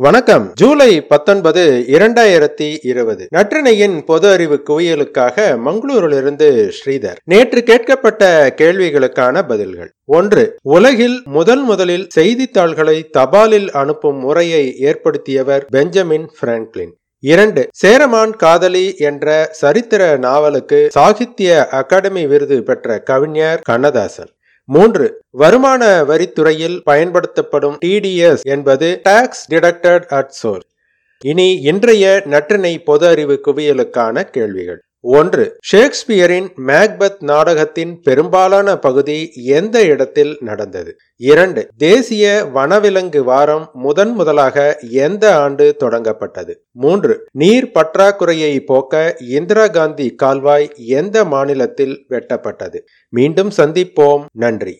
வணக்கம். ஜூலை பத்தொன்பது இரண்டாயிரத்தி இருபது. நற்றினையின் பொது அறிவு குவியலுக்காக மங்களூரிலிருந்து ஸ்ரீதர். நேற்று கேட்கப்பட்ட கேள்விகளுக்கான பதில்கள். ஒன்று உலகில் முதல் முதலில் செய்தித்தாள்களை தபாலில் அனுப்பும் முறையை ஏற்படுத்தியவர் பெஞ்சமின் பிராங்க்லின் இரண்டு சேரமான் காதலி என்ற சரித்திர நாவலுக்கு சாகித்ய அகாடமி விருது பெற்ற கவிஞர் கண்ணதாசன். மூன்று வருமான வரித்துறையில் பயன்படுத்தப்படும் டிடிஎஸ் என்பது டாக்ஸ் டிடக்டட் அட் சோர்ஸ் இனி இன்றைய நற்றினை பொது அறிவு குவியலுக்கான கேள்விகள். ஒன்று ஷேக்ஸ்பியரின் மேக்பத் நாடகத்தின் பெரும்பாலான பகுதி எந்த இடத்தில் நடந்தது? இரண்டு தேசிய வனவிலங்கு வாரம் முதன் முதலாக எந்த ஆண்டு தொடங்கப்பட்டது? மூன்று நீர் பற்றாக்குறையை போக்க இந்திரா காந்தி கால்வாய் எந்த மாநிலத்தில் வெட்டப்பட்டது? மீண்டும் சந்திப்போம். நன்றி.